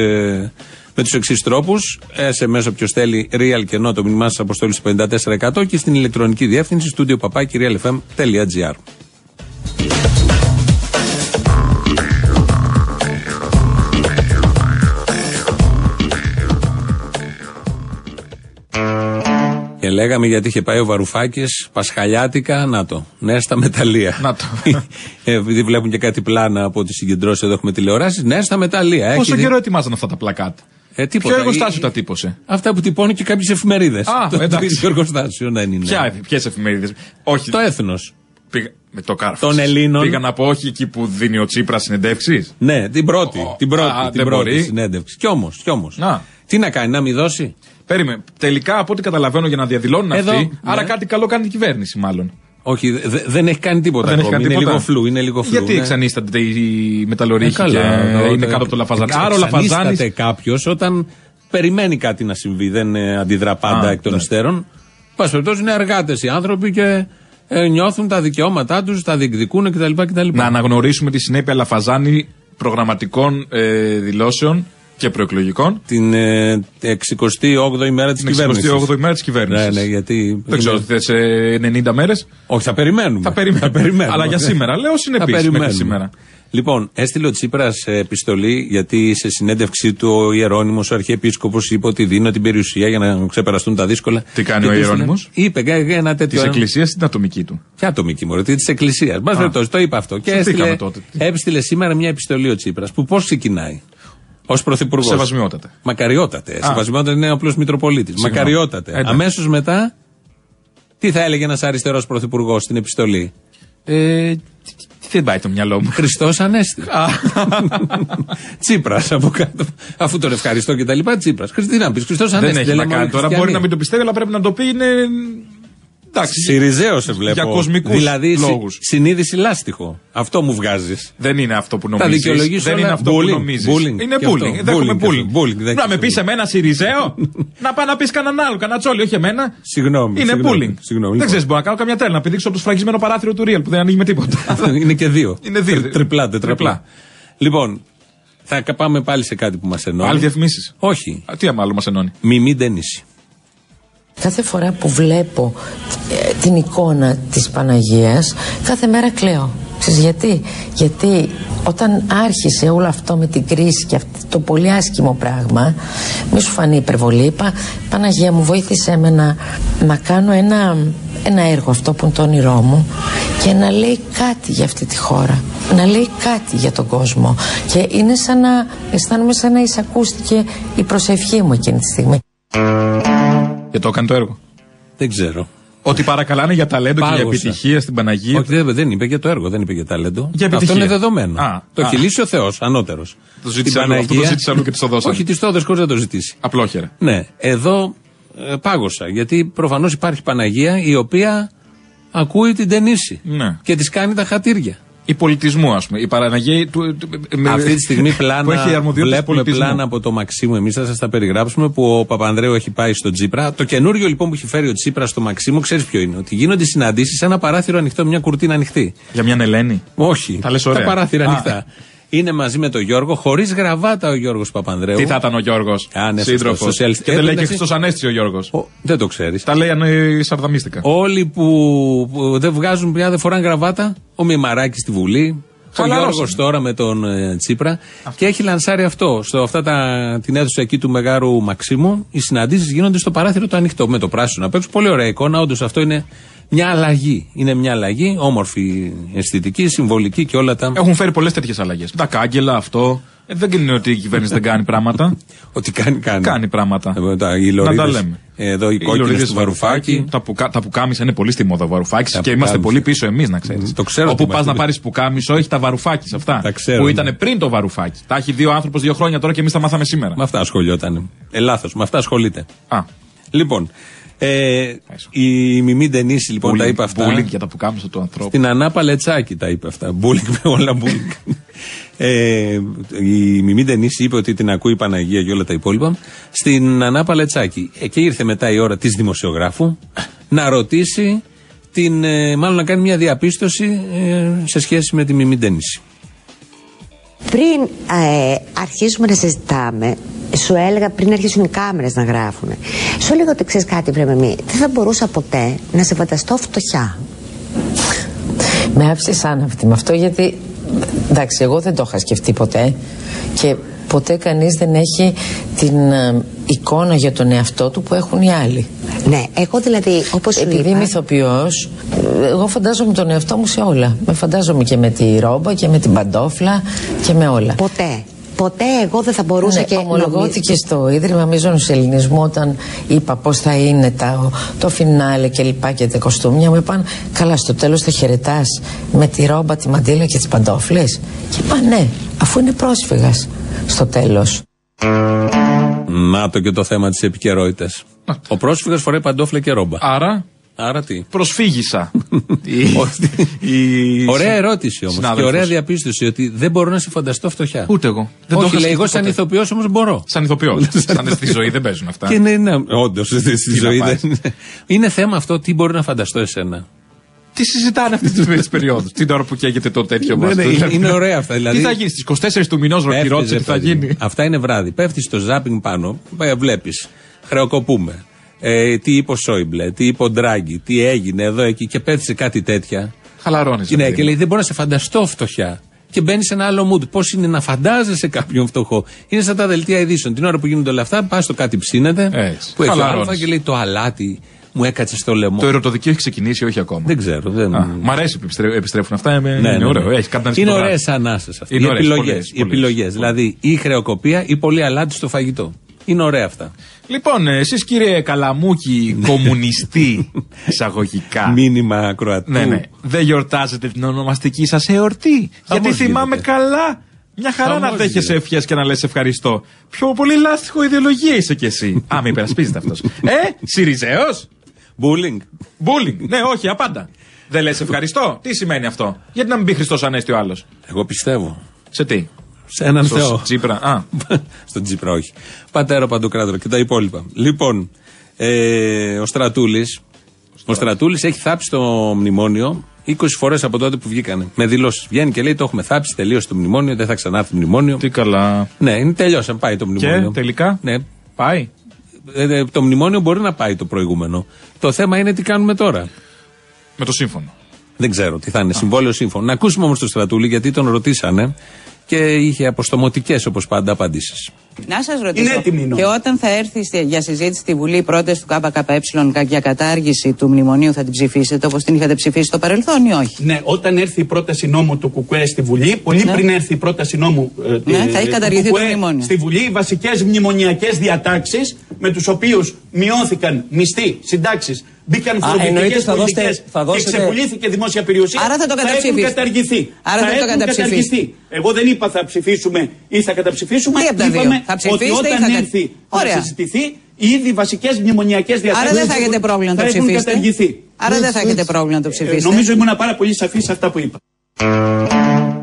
με τους εξής τρόπους. SMS όποιος θέλει, real και ενώ το μήνυμά σας αποστόλη στο 54% και στην ηλεκτρονική διεύθυνση studio papaki Και λέγαμε γιατί είχε πάει ο Βαρουφάκης Πασχαλιάτικα, να το. Ναι, στα μεταλλεία. Να το. Ε, Επειδή βλέπουν και κάτι πλάνα από τι συγκεντρώσει εδώ έχουμε τηλεοράσεις. Ναι, στα μεταλλεία. Πόσο Έχει δει- καιρό ετοιμάζαν αυτά τα πλακάτ. Ε, τίποτα. Ποιο εργοστάσιο Ε, τα τύπωσε; Αυτά που τυπώνουν και κάποιες εφημερίδες. Α, το εντάξει. ίδιο εργοστάσιο δεν είναι. Ποιες εφημερίδες; Όχι. Το έθνος. Πήγα... Με το κάρφος. Των Ελλήνων. Πήγα να πω όχι εκεί που δίνει ο Τσίπρας συνεντεύξεις; Ναι, την πρώτη. Ω, την πρώτη, α, την δεν πρώτη μπορεί. συνέντευξη. Κι όμως, κι όμως. Να. Τι να κάνει, να μην δώσει; Περίμενε. Τελικά από ό,τι καταλαβαίνω για να διαδηλώνουν Εδώ, αυτοί. ναι. Άρα κάτι καλό κάνει η κυβέρνηση μάλλον. Όχι, δε- δε- δεν έχει κάνει τίποτα Δεν έχει ακόμη. κάνει είναι τίποτα. λίγο φλού. Είναι λίγο φλού Γιατί ναι. εξανίστανται οι μεταλλορύχοι Ε, καλά, και εδώ, είναι ε, κάτω από το Λαφαζάνι. εξ- Άρα ο Λαφαζάνη. εξανίσταται κάποιος όταν περιμένει κάτι να συμβεί, δεν ε, αντιδρά πάντα Α, εκ των ναι. υστέρων. Πάση περιπτώσει είναι εργάτε οι άνθρωποι και ε, νιώθουν τα δικαιώματά τους, τα διεκδικούν κτλ. κτλ. Να αναγνωρίσουμε τη συνέπεια Λαφαζάνη προγραμματικών ε, δηλώσεων και προεκλογικών. Την ε, 68η μέρα της Την κυβέρνησης. 68η μέρα της κυβέρνησης. Ναι, ναι, γιατί. Δεν ξέρω, είναι- θες 90 μέρες. Όχι, θα περιμένουμε. Θα περιμένουμε. περιμένουμε. Αλλά για σήμερα, λέω, συνεπείς Θα μέχρι περιμένουμε. σήμερα. Λοιπόν, έστειλε ο Τσίπρας επιστολή γιατί σε συνέντευξή του ο Ιερόνιμο, ο Αρχιεπίσκοπος, είπε ότι δίνω την περιουσία για να ξεπεραστούν τα δύσκολα. Τι κάνει Και ο του έστειλε- Ιερώνυμος; Είπε κα- ένα Της τέτοιο. Εκκλησία την ατομική του; Ποια ατομική μωρέ, της Εκκλησίας. Μα περιπτώσει, το είπε αυτό. Και Σωστήκαμε έστειλε, τότε. έστειλε σήμερα μια επιστολή ο Τσίπρας που πώς ξεκινάει; Ω πρωθυπουργός. Σεβασμιότατε. Μακαριότατε. Σεβασμιότατε είναι απλός Μητροπολίτης. Μακαριότατε. Εντάξει. Αμέσως μετά, τι θα έλεγε ένας αριστερός πρωθυπουργός στην επιστολή; Ε, τι- τι δεν πάει το μυαλό μου. Χριστός Ανέστη. <laughs> Τσίπρας από κάτω. Αφού τον ευχαριστώ και τα λοιπά, Τσίπρας. Τι να πεις, Χριστός Ανέστη. Δεν έχει να λέμε κάνει όλοι τώρα. χριστιανοί. Μπορεί να μην το πιστεύει, αλλά πρέπει να το πει. Είναι Εντάξει. Σιριζέο σε βλέπω. Για κοσμικούς δηλαδή συ- λόγους. συνείδηση λάστιχο. Αυτό μου βγάζεις. Δεν είναι αυτό που Τα νομίζεις. δικαιολογείς Δεν όλα. είναι αυτό Bullying, που νομίζεις. bullying. Είναι Και αυτό. bullying. Δέχομαι Bullying και bullying. αυτό. Bullying, Να δέχεσαι με πεις bullying. εμένα Σιριζέο, <laughs> να πάω να πεις κανέναν άλλο, κανένα τσόλι, όχι εμένα. Συγγνώμη. Είναι συγγνώμη, bullying. Συγγνώμη. Δεν λοιπόν. ξέρεις, μπορώ να κάνω καμιά τρέλα να πηδήξω από το σφραγισμένο παράθυρο του Real που δεν ανοίγει με τίποτα. <laughs> είναι και δύο. Είναι δύο. Τρι- Τριπλά, τετραπλά. Τριπλά. Λοιπόν, θα κα- πάμε πάλι σε κάτι που μας ενώνει. Άλλοι διαφημίσεις. Όχι. Τι άλλο μας ενώνει. Μιμή Ντενίση. Κάθε φορά που βλέπω ε, την εικόνα της Παναγίας κάθε μέρα κλαίω. Ξέρεις γιατί, γιατί όταν άρχισε όλο αυτό με την κρίση και αυτό το πολύ άσχημο πράγμα μη σου φανεί υπερβολή είπα Παναγία μου βοήθησέ με να, να κάνω ένα, ένα έργο αυτό που είναι το όνειρό μου και να λέει κάτι για αυτή τη χώρα να λέει κάτι για τον κόσμο και είναι σαν να αισθάνομαι σαν να εισακούστηκε η προσευχή μου εκείνη τη στιγμή Και το έκανε το έργο. Δεν ξέρω. Ότι παρακαλάνε για ταλέντο και για Πάγωσα. επιτυχία στην Παναγία. Όχι, δεν, δεν είπε για το έργο, δεν είπε για ταλέντο. Για αυτό επιτυχία. είναι δεδομένο. Α, το α. έχει λύσει ο Θεός, ανώτερος. Το ζήτησε αλλού, αυτό το ζήτησε αλλού και της το δώσανε. Όχι, της το έδωσε χωρίς να το ζητήσει. Απλόχερα. Ναι, εδώ ε, πάγωσα. Γιατί προφανώς υπάρχει Παναγία η οποία ακούει την ταινίση Ναι. και της κάνει τα χατήρια. Η πολιτισμού, ας πούμε. Η Παναγία του. του- με- Αυτή τη στιγμή <laughs> που πλάνα, έχει αρμοδιότητα βλέπουμε πολιτισμού. πλάνα από το Μαξίμου. Εμείς θα σας τα περιγράψουμε που ο Παπανδρέου έχει πάει στο Τσίπρα. Το καινούριο λοιπόν που έχει φέρει ο Τσίπρα στο Μαξίμου, ξέρεις ποιο είναι; Ότι γίνονται συναντήσεις σε ένα παράθυρο ανοιχτό, μια κουρτίνα ανοιχτή. Για μια Ελένη. Όχι. Τα λες ωραία. παράθυρα Α. ανοιχτά. Είναι μαζί με τον Γιώργο, χωρίς γραβάτα ο Γιώργος Παπανδρέου. Τι θα ήταν ο Γιώργος. Α, ναι, Σύντροφος. σωστό, σοσιαλιστή. Και δεν Ε, λέει και εντάξει. Χριστό Ανέστη ο Γιώργος. Ο- δεν το ξέρεις. Τα λέει αν σαρδαμίστηκα. Όλοι που, που δεν βγάζουν πια, δεν φοράνε γραβάτα. Ο Μημαράκης στη Βουλή. Ο Χαλαρώσανε. Γιώργος τώρα με τον ε, Τσίπρα. Και έχει λανσάρει αυτό. Στο αυτά τα, την αίθουσα εκεί του Μεγάρου Μαξίμου, οι συναντήσεις γίνονται στο παράθυρο το ανοιχτό με το πράσινο απ' έξω. Πολύ ωραία εικόνα. Όντως αυτό είναι μια αλλαγή. Είναι μια αλλαγή, όμορφη, αισθητική, συμβολική και όλα τα. Έχουν φέρει πολλές τέτοιες αλλαγές. Τα κάγκελα, αυτό. Ε, δεν είναι ότι η κυβέρνηση δεν κάνει πράγματα. <laughs> Ότι κάνει, κάνει. Κάνει πράγματα. Ε, τα- οι Να λωρίδες, τα λέμε. ε, Εδώ οι Οι κόκκινες λωρίδες του Βαρουφάκη. Τα, πουκα, τα πουκάμισα είναι πολύ στη μόδα ο Βαρουφάκης Τα και είμαστε πουκάμισα. πολύ πίσω εμείς, να ξέρεις. Το ξέρω Όπου ότι πας να είμαστε. πάρεις πουκάμισο, έχει τα Βαρουφάκης αυτά. Τα ξέρω, που ναι. ήταν πριν το Βαρουφάκη. Τα έχει δύο άνθρωπος δύο χρόνια τώρα και εμείς τα μάθαμε σήμερα. Με αυτά ασχολιόταν. Ε, λάθος, με αυτά ασχολείται. Α, Λοιπόν, ε, η Μιμή Ντενίση λοιπόν τα είπε αυτά. Μπούλινγκ για τα πουκάμισα του ανθρώπου. Στην Ανάπα Λετσάκη τα είπε αυτά. Μπούλινγκ με όλα μπούλινγκ. <laughs> ε, η Μιμή Ντενίση είπε ότι την ακούει η Παναγία και όλα τα υπόλοιπα. Στην Ανάπα Λετσάκη. Ε, και ήρθε μετά η ώρα της δημοσιογράφου να ρωτήσει, την, ε, μάλλον να κάνει μια διαπίστωση ε, σε σχέση με τη Μιμή Ντενίση. Πριν ε, αρχίσουμε να συζητάμε, σου έλεγα πριν αρχίσουν οι κάμερες να γράφουν. Σου έλεγα ότι ξέρεις κάτι, βρε μη, δεν θα μπορούσα ποτέ να σε φανταστώ φτωχιά. Με άφησες άναυτη με αυτό γιατί εντάξει εγώ δεν το είχα σκεφτεί ποτέ και ποτέ κανείς δεν έχει την ε, εικόνα για τον εαυτό του που έχουν οι άλλοι. Ναι, εγώ δηλαδή, όπως σου Επειδή είπα, είμαι ηθοποιός, ε, εγώ φαντάζομαι τον εαυτό μου σε όλα. Με φαντάζομαι και με τη ρόμπα και με την παντόφλα και με όλα. ποτέ, ποτέ εγώ δεν θα μπορούσα Ναι, και ομολογώθηκε στο Ίδρυμα Μίζωνος Ελληνισμού όταν είπα πώς θα είναι τα, το φινάλε και λοιπά και τα κοστούμια μου είπαν καλά στο τέλος θα χαιρετάς με τη ρόμπα, τη μαντήλα και τις παντόφλες και είπα ναι αφού είναι πρόσφυγας στο τέλος Να το και το θέμα της επικαιρότητας. Ο πρόσφυγας φοράει παντόφλα και ρόμπα. Άρα, Άρα τι; προσφύγησα. <laughs> Η- η- Ωραία ερώτηση όμως. Και συνάδελφος. ωραία διαπίστωση ότι δεν μπορώ να σε φανταστώ φτωχιά. Ούτε εγώ. Δεν το Όχι, είχα λέει, εγώ σκεφτεί σαν ποτέ. ηθοποιός όμως μπορώ. Σαν ηθοποιός. <laughs> Σαν στη ζωή δεν παίζουν αυτά. Και ναι, ναι, όντως στη Τι ζωή να δεν πας. είναι. Είναι θέμα αυτό τι μπορεί να φανταστώ εσένα. Τι συζητάνε αυτή τη περίοδο. Την ώρα που καίγεται το τέτοιο Ναι, μας. ναι, είναι- είναι ωραία αυτά, δηλαδή. Τι θα γίνει στις 24 του μηνός, Πέφτεις, ρώτησε ρε τι θα παιδί μου. γίνει. Αυτά είναι βράδυ. Πέφτεις στο ζάπινγκ πάνω, βλέπεις. Χρεοκοπούμε. Ε, τι είπε ο Σόιμπλε, τι είπε ο Ντράγκη, τι έγινε εδώ εκεί και πέφτει σε κάτι τέτοια. Χαλαρώνεις. Ναι, και λέει δεν μπορώ να σε φανταστώ φτωχιά. Και μπαίνει σε ένα άλλο mood. Πώς είναι να φαντάζεσαι κάποιον φτωχό; Είναι σαν τα δελτία ειδήσεων. Την ώρα που γίνονται όλα αυτά, πας στο κάτι ψήνεται. Έτσι. Που έχει Χαλαρώνεις. αλφα και λέει το αλάτι μου έκατσε στο λαιμό. Το ερωτοδικείο έχει ξεκινήσει, όχι ακόμα. Δεν ξέρω. Δεν... Α, Μ' αρέσει που επιστρέ- επιστρέφουν αυτά. ε, Ναι, είναι ναι, ωραίο. ναι. Έχει κάτι να είναι σκοτώσει. ωραίες ανάσες αυτέ. Είναι Οι ωραίες, επιλογές. πολλές, Οι πολλές. επιλογές. Δηλαδή η χρεοκοπία ή πολύ αλάτι στο φαγητό. Είναι ωραία αυτά. Λοιπόν, εσείς κύριε Καλαμούκη, κομμουνιστή εισαγωγικά. Μήνυμα ακροατού. Ναι, ναι. Δεν γιορτάζετε την ονομαστική σας εορτή. Γιατί θυμάμαι γίνεται. καλά. Μια χαρά Χαμός να δέχεσαι γίνεται. ευχές και να λες ευχαριστώ. Πιο πολύ λάστιχο ιδεολογία είσαι κι εσύ. <laughs> Α, με υπερασπίζεται αυτός. ε, Σιριζέος; Bullying. Bullying. ναι, όχι, απάντα. Δεν λες ευχαριστώ. Τι σημαίνει αυτό; Γιατί να μην πει Χριστός Ανέστη ο άλλος; Εγώ πιστεύω. Σε τι; Σε έναν Στο Θεό. Τσίπρα. Α. <laughs> Στον Τσίπρα, όχι. Πατέρα Παντοκράτορα και τα υπόλοιπα. Λοιπόν, ε, ο Στρατούλης. Ο Στρατούλης έχει θάψει το μνημόνιο 20 φορές από τότε που βγήκανε. Με δηλώσεις. Βγαίνει και λέει: Το έχουμε θάψει, τελείωσε το μνημόνιο, δεν θα ξανάρθει το μνημόνιο. Τι καλά. Ναι, είναι τελειώσε, πάει το μνημόνιο. Και τελικά; Ναι. Πάει; Ε, ε, το μνημόνιο μπορεί να πάει το προηγούμενο. Το θέμα είναι τι κάνουμε τώρα. Με το σύμφωνο. Δεν ξέρω τι θα είναι. Συμβόλαιο σύμφωνο. Να ακούσουμε όμως τον Στρατούλη γιατί τον ρωτήσανε και είχε αποστομωτικές όπως πάντα απαντήσεις. Να σας ρωτήσω. Είναι έτοιμη η νόμη. Και όταν θα έρθει στη- για συζήτηση στη Βουλή η πρόταση του ΚΚΕ για κατάργηση του μνημονίου, θα την ψηφίσετε όπως την είχατε ψηφίσει στο παρελθόν ή όχι; Ναι, όταν έρθει η πρόταση νόμου του ΚΚΕ στη Βουλή, πολύ Ναι. πριν έρθει η πρόταση νόμου ε, Ναι, ε, θα έχει του καταργηθεί το ΚΚΕ μνημόνιο. στη Βουλή, οι βασικές μνημονιακές διατάξεις με τους οποίους μειώθηκαν μισθοί, συντάξεις, μπήκαν Α, φορολογικέ εννοείται θα δώσετε- πολιτικέ θα και δώσετε- ξεπουλήθηκε δημόσια περιουσία. Άρα θα το έχουν καταψηφίσετε. καταργηθεί. Άρα θα το έχουν καταψηφίσετε. καταργηθεί. Εγώ δεν είπα θα ψηφίσουμε ή θα καταψηφίσουμε. Τι από τα δύο; Είπαμε Θα ψηφίσετε ότι ή όταν θα κα- έρθει Ωραία. να συζητηθεί, ήδη βασικές μνημονιακές διατάξει Άρα δεν θα έχετε πρόβλημα να το έχουν ψηφίσετε. καταργηθεί. Άρα δεν θα έχετε πρόβλημα να το Ε, ψηφίσετε. νομίζω ήμουν πάρα πολύ σαφής σε αυτά που είπα.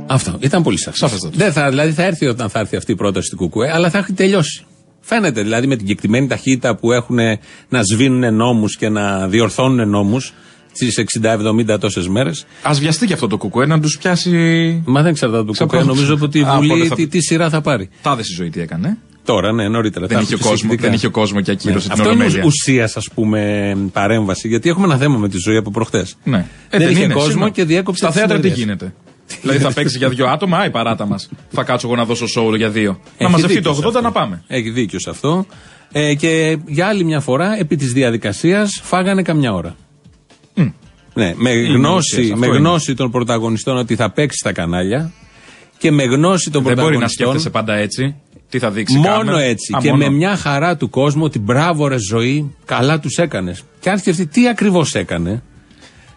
Αυτό. Ήταν πολύ σαφή. Σαφέστατο. Δεν θα, δηλαδή θα έρθει όταν θα έρθει αυτή η πρόταση του Κουκουέ, αλλά θα έχει τελειώσει. Φαίνεται δηλαδή με την κεκτημένη ταχύτητα που έχουν να σβήνουν νόμους και να διορθώνουν νόμους στι 60-70 τόσες μέρες. Α βιαστεί και αυτό το κουκουέ να τους πιάσει. Μα δεν εξαρτάται από το Σαν Κουκουέ. πρώτο. Νομίζω ότι η Α, πότε Βουλή θα- τι, τι σειρά θα πάρει. Τάδε στη ζωή τι έκανε. Τώρα, ναι, νωρίτερα. Δεν Θα είχε, έρθει κόσμο, φυσικά. δεν είχε κόσμο και ακύρωσε Ναι. την Αυτό είναι Ολομέλεια. ουσίας, ας πούμε, παρέμβαση. Γιατί έχουμε ένα θέμα με τη ζωή από προχτέ. Ναι. Ε, δεν είχε είναι, κόσμο σήμερα. και διέκοψε Στα τις θέατρα τι συνεδρίες. γίνεται. δηλαδή θα παίξει για δύο άτομα, α, η παράτα μας. Θα κάτσω εγώ να δώσω σόουλο για δύο. να Έχει μαζευτεί δίκιο το σε 80 αυτό. να πάμε. Έχει δίκιο σε αυτό. Ε, και για άλλη μια φορά, επί της διαδικασίας, φάγανε καμιά ώρα. Ναι, με Είναι γνώση, ουσίας, με αυτό είναι. γνώση των πρωταγωνιστών ότι θα παίξει στα κανάλια και με γνώση των Δεν μπορεί να πρωταγωνιστών. σκέφτεσαι πάντα έτσι. Τι θα δείξει Μόνο κάμερα; έτσι. Α, και μόνο. με μια χαρά του κόσμου ότι μπράβο ρε ζωή, καλά τους έκανες. Και αν σκεφτεί τι ακριβώς έκανε,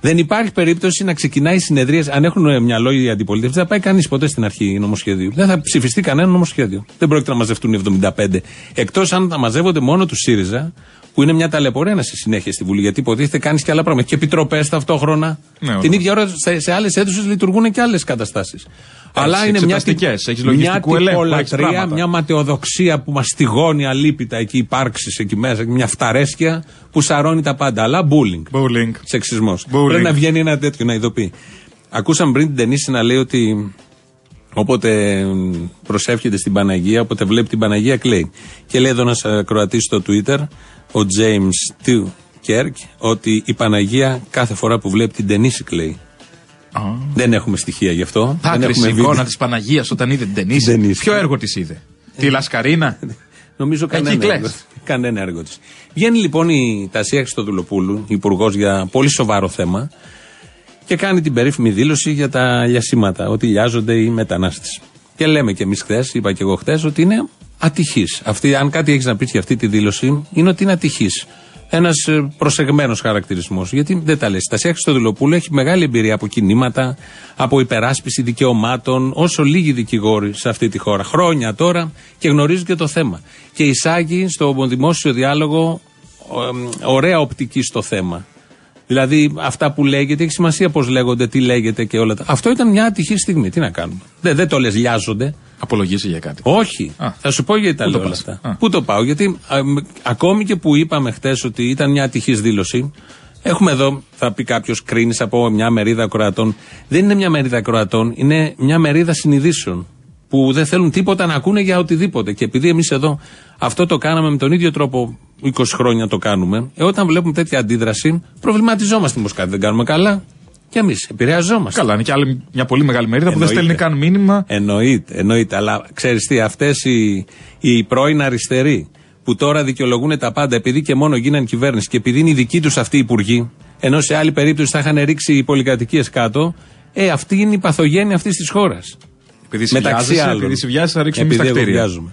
δεν υπάρχει περίπτωση να ξεκινάει συνεδρίες. Αν έχουν ε, μυαλό οι αντιπολίτευση, δεν θα πάει κανείς ποτέ στην αρχή νομοσχεδίου. Δεν θα ψηφιστεί κανένα νομοσχέδιο. Δεν πρόκειται να μαζευτούν οι 75. Εκτός αν θα μαζεύονται μόνο του ΣΥΡΙΖΑ, που είναι μια ταλαιπωρία στη συνέχεια στη Βουλή. Γιατί υποτίθεται κάνεις και άλλα πράγματα. Και επιτροπές ταυτόχρονα. Ναι, Την όντως. ίδια ώρα σε, σε άλλες αίθουσες λειτουργούν και άλλες καταστάσεις. Αλλά είναι μια, τυ- εξεταστικές, έχεις μια λογιστικού ελέγχου, έχεις τυπολατρεία, πράγματα. μια ματαιοδοξία που μαστιγώνει αλίπητα εκεί υπάρξεις εκεί μέσα, μια φταρέσκεια που σαρώνει τα πάντα. Αλλά bullying. Bullying. Σεξισμός. Bullying. Πρέπει να βγαίνει ένα τέτοιο να ειδοποιεί. Ακούσαμε πριν την Τενίση να λέει ότι όποτε μ, προσεύχεται στην Παναγία, όποτε βλέπει την Παναγία, κλαίει. Και λέει εδώ ένας ακροατής στο Twitter, ο James T. Κέρκ, ότι η Παναγία κάθε φορά που βλέπει την Τενίση κλαίει. Δεν έχουμε στοιχεία γι' αυτό. δεν Δάκρυσε έχουμε η βίντεο. εικόνα της Παναγίας όταν είδε την Τενίση. Τενίση. Ποιο έργο της είδε; Τη Λασκαρίνα; Νομίζω Εκεί κανένα κλαις. έργο, κανένα έργο της. Βγαίνει λοιπόν η Τασία Χριστοδουλοπούλου, υπουργός για πολύ σοβαρό θέμα, και κάνει την περίφημη δήλωση για τα λιασίματα, ότι λιάζονται οι μετανάστες. Και λέμε και εμείς χθες, είπα και εγώ χθες, ότι είναι ατυχής. Αν κάτι έχεις να πεις για αυτή τη δήλωση, είναι ότι είναι ατυχής. Ένας προσεγμένος χαρακτηρισμός. Γιατί δεν τα λες. Η Τασία Χριστοδουλοπούλου έχει μεγάλη εμπειρία από κινήματα, από υπεράσπιση δικαιωμάτων, όσο λίγοι δικηγόροι σε αυτή τη χώρα. Χρόνια τώρα και γνωρίζει και το θέμα. Και εισάγει στο δημόσιο διάλογο ε, ωραία οπτική στο θέμα. Δηλαδή αυτά που λέγεται, έχει σημασία πώς λέγονται, τι λέγεται και όλα τα. Αυτό ήταν μια ατυχή στιγμή. Τι να κάνουμε. Δεν, δεν το λες, λιάζονται. Απολογήσει για κάτι. Όχι. Α. Θα σου πω γιατί τα Πού το λέω όλα πας; αυτά. Α. Πού το πάω, Γιατί α, μ, ακόμη και που είπαμε χτες ότι ήταν μια ατυχής δήλωση, έχουμε εδώ, θα πει κάποιος, κρίνεις από μια μερίδα ακροατών. Δεν είναι μια μερίδα ακροατών, είναι μια μερίδα συνειδήσεων. Που δεν θέλουν τίποτα να ακούνε για οτιδήποτε. Και επειδή εμείς εδώ αυτό το κάναμε με τον ίδιο τρόπο 20 χρόνια το κάνουμε, ε, όταν βλέπουμε τέτοια αντίδραση, προβληματιζόμαστε μήπω κάτι δεν κάνουμε καλά. Και εμείς επηρεαζόμαστε. Καλά, είναι και άλλη μια πολύ μεγάλη μερίδα που δεν Εννοείται. στέλνει καν μήνυμα. Εννοείται, εννοείται. Αλλά ξέρεις τι, αυτές οι, οι πρώην αριστεροί που τώρα δικαιολογούν τα πάντα επειδή και μόνο γίναν κυβέρνηση και επειδή είναι οι δικοί τους αυτοί οι υπουργοί, ενώ σε άλλη περίπτωση θα είχαν ρίξει οι πολυκατοικίες κάτω, ε, αυτή είναι η παθογένεια αυτής της χώρας. Επειδή σε βιάζεσαι, επειδή σε βιάζεσαι, θα ρίξουμε εμείς τα Επειδή εγώ κτίρια. βιάζομαι.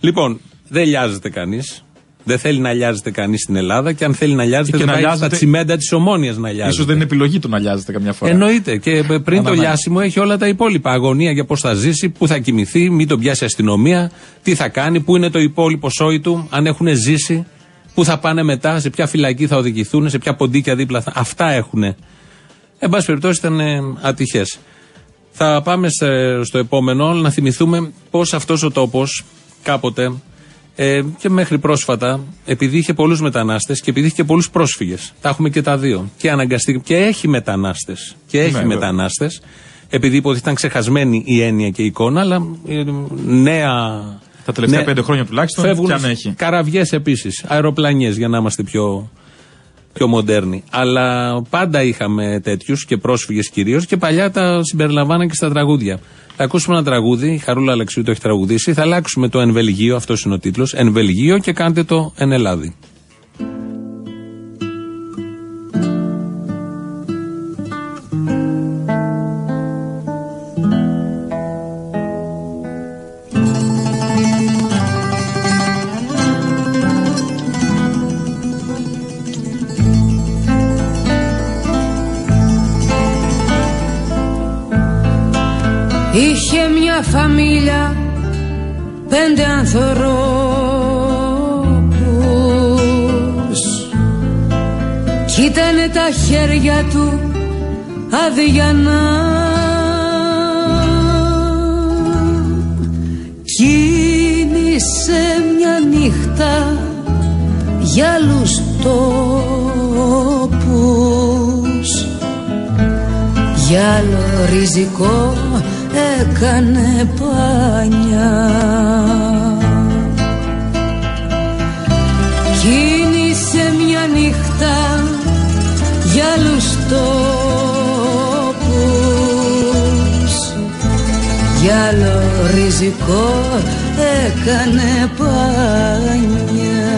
Λοιπόν, δεν λιάζεται κανείς. Δεν θέλει να λιάζεται κανείς στην Ελλάδα και αν θέλει να λιάζεται, Και δεν να πάει στα λιάζεται- τσιμέντα της ομόνοια να λιάζεται. σω δεν είναι επιλογή του να λιάζεται καμιά φορά. Εννοείται. Και πριν το Αναμένα. λιάσιμο έχει όλα τα υπόλοιπα. Αγωνία για πώς θα ζήσει, πού θα κοιμηθεί, μην τον πιάσει η αστυνομία, τι θα κάνει, πού είναι το υπόλοιπο σόι του, αν έχουν ζήσει. Πού θα πάνε μετά, σε ποια φυλακή θα οδηγηθούν, σε ποια ποντίκια δίπλα θα. Αυτά έχουν. Εν πάση περιπτώσει ήταν ατυχές. Θα πάμε σε- στο επόμενο να θυμηθούμε πώς αυτός ο τόπος κάποτε ε, και μέχρι πρόσφατα, επειδή είχε πολλούς μετανάστες και επειδή είχε και πολλούς πρόσφυγες. Τα έχουμε και τα δύο. Και αναγκαστεί. Και έχει μετανάστες. Και έχει βέβαια. μετανάστες. Επειδή υποτίθεται ήταν ξεχασμένη η έννοια και η εικόνα, αλλά ε, νέα. Τα τελευταία ναι, πέντε χρόνια τουλάχιστον, Φεύγουν κι αν έχει. Καραβιές επίσης. Αεροπλανιές για να είμαστε πιο, πιο μοντέρνοι. Αλλά πάντα είχαμε τέτοιους και πρόσφυγες κυρίως και παλιά τα συμπεριλαμβάναν και στα τραγούδια. Θα ακούσουμε ένα τραγούδι, η Χαρούλα Αλεξίου το έχει τραγουδήσει. Θα αλλάξουμε το Εν Βελγίο, αυτός είναι ο τίτλος. Εν Βελγίο και κάντε το Εν Ελλάδη. Είχε μια φαμίλια πέντε ανθρώπους. Κι ήτανε τα χέρια του αδιανά Κίνησε μια νύχτα για άλλους τόπους. Για άλλο ριζικό έκανε πάνια. Κίνησε μια νύχτα για άλλους τόπους. Για άλλο ριζικό έκανε πάνια.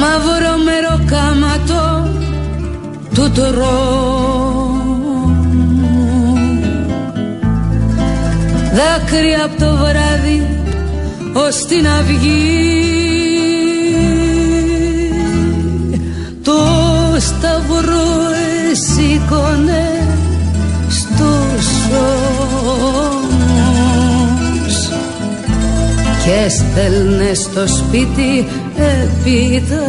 Μαύρο μεροκάματο του τρόμου Δάκρυα από το βράδυ ως την αυγή. Το σταυρό εσήκωνε στους ώμους και στέλνε στο σπίτι επιταγή.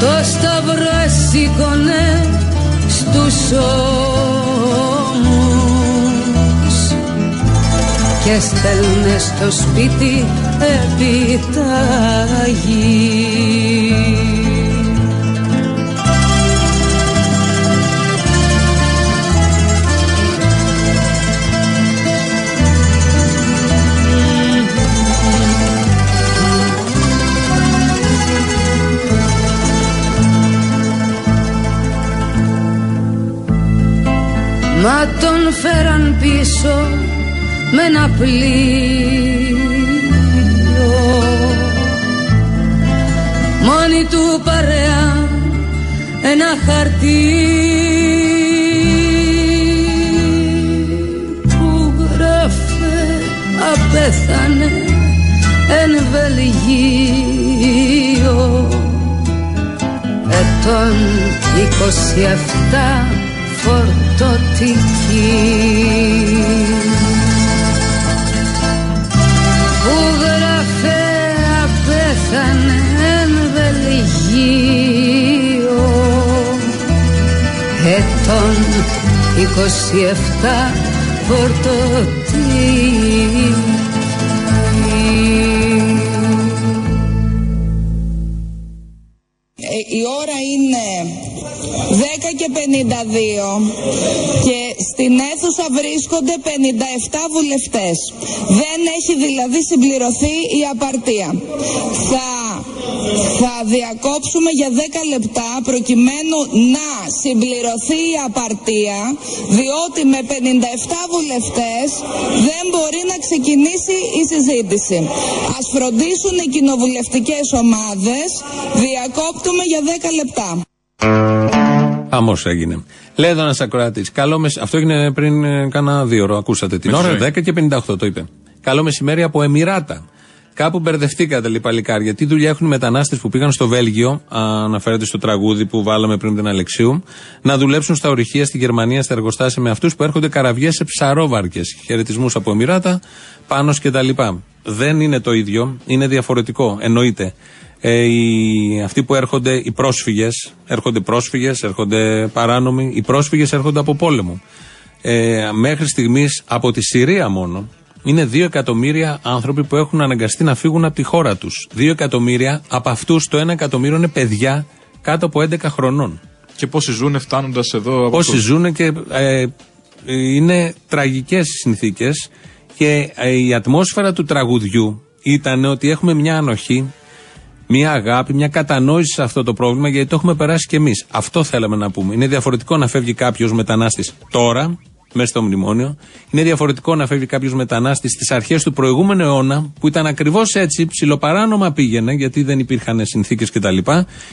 Το σταυρό σήκωνε στους ώμους. Και στέλνε στο σπίτι επιταγή Μα τον φέραν πίσω με ένα πλοίο. Μόνη του παρέα ένα χαρτί. Που γράφε απέθανε εν Βελγίο. Ετών 27 φορτωτική που γράφε απέθανε εν Βελγίο. Ετών 27 φορτωτική Ε, η ώρα είναι 10 και 52 και στην αίθουσα βρίσκονται 57 βουλευτές. Δεν έχει δηλαδή συμπληρωθεί η απαρτία. Θα, θα διακόψουμε για 10 λεπτά προκειμένου να συμπληρωθεί η απαρτία διότι με 57 βουλευτές δεν μπορεί να ξεκινήσει η συζήτηση. Ας φροντίσουν οι κοινοβουλευτικές ομάδες. Διακόπτουμε για 10 λεπτά. Χαμός έγινε. Λέει εδώ ένας ακροατής. Καλό μεσ... Αυτό έγινε πριν ε, κάνα δύο ώρα. Ακούσατε την Μέσα ώρα. ζωή. 10 και 58 το είπε. Καλό μεσημέρι από Εμμυράτα. Κάπου μπερδευτήκατε, λέει παλικάρια. Τι δουλειά έχουν οι μετανάστες που πήγαν στο Βέλγιο, αναφέρεται στο τραγούδι που βάλαμε πριν την Αλεξίου, να δουλέψουν στα ορυχεία στη Γερμανία, στα εργοστάσια με αυτούς που έρχονται καραβιές σε ψαρόβαρκες. Χαιρετισμούς από Εμμυράτα, πάνω κτλ. Δεν είναι το ίδιο, είναι διαφορετικό. Εννοείται. Ε, οι, αυτοί που έρχονται, οι πρόσφυγες, έρχονται πρόσφυγες, έρχονται παράνομοι, οι πρόσφυγες έρχονται από πόλεμο. Ε, μέχρι στιγμής από τη Συρία μόνο είναι 2 εκατομμύρια άνθρωποι που έχουν αναγκαστεί να φύγουν από τη χώρα τους. 2 εκατομμύρια, από αυτούς το 1 εκατομμύριο είναι παιδιά κάτω από 11 χρονών. Και πόσοι ζουν φτάνοντας εδώ από Πόσοι αυτούς. ζουν και ε, είναι τραγικές οι συνθήκες. Και ε, η ατμόσφαιρα του τραγουδιού ήταν ότι έχουμε μια ανοχή, μια αγάπη, μια κατανόηση σε αυτό το πρόβλημα γιατί το έχουμε περάσει κι εμείς. Αυτό θέλαμε να πούμε. Είναι διαφορετικό να φεύγει κάποιος μετανάστης τώρα, μέσα στο μνημόνιο. Είναι διαφορετικό να φεύγει κάποιος μετανάστης στις αρχές του προηγούμενου αιώνα, που ήταν ακριβώς έτσι, ψιλοπαράνομα πήγαινε, γιατί δεν υπήρχαν συνθήκες κτλ.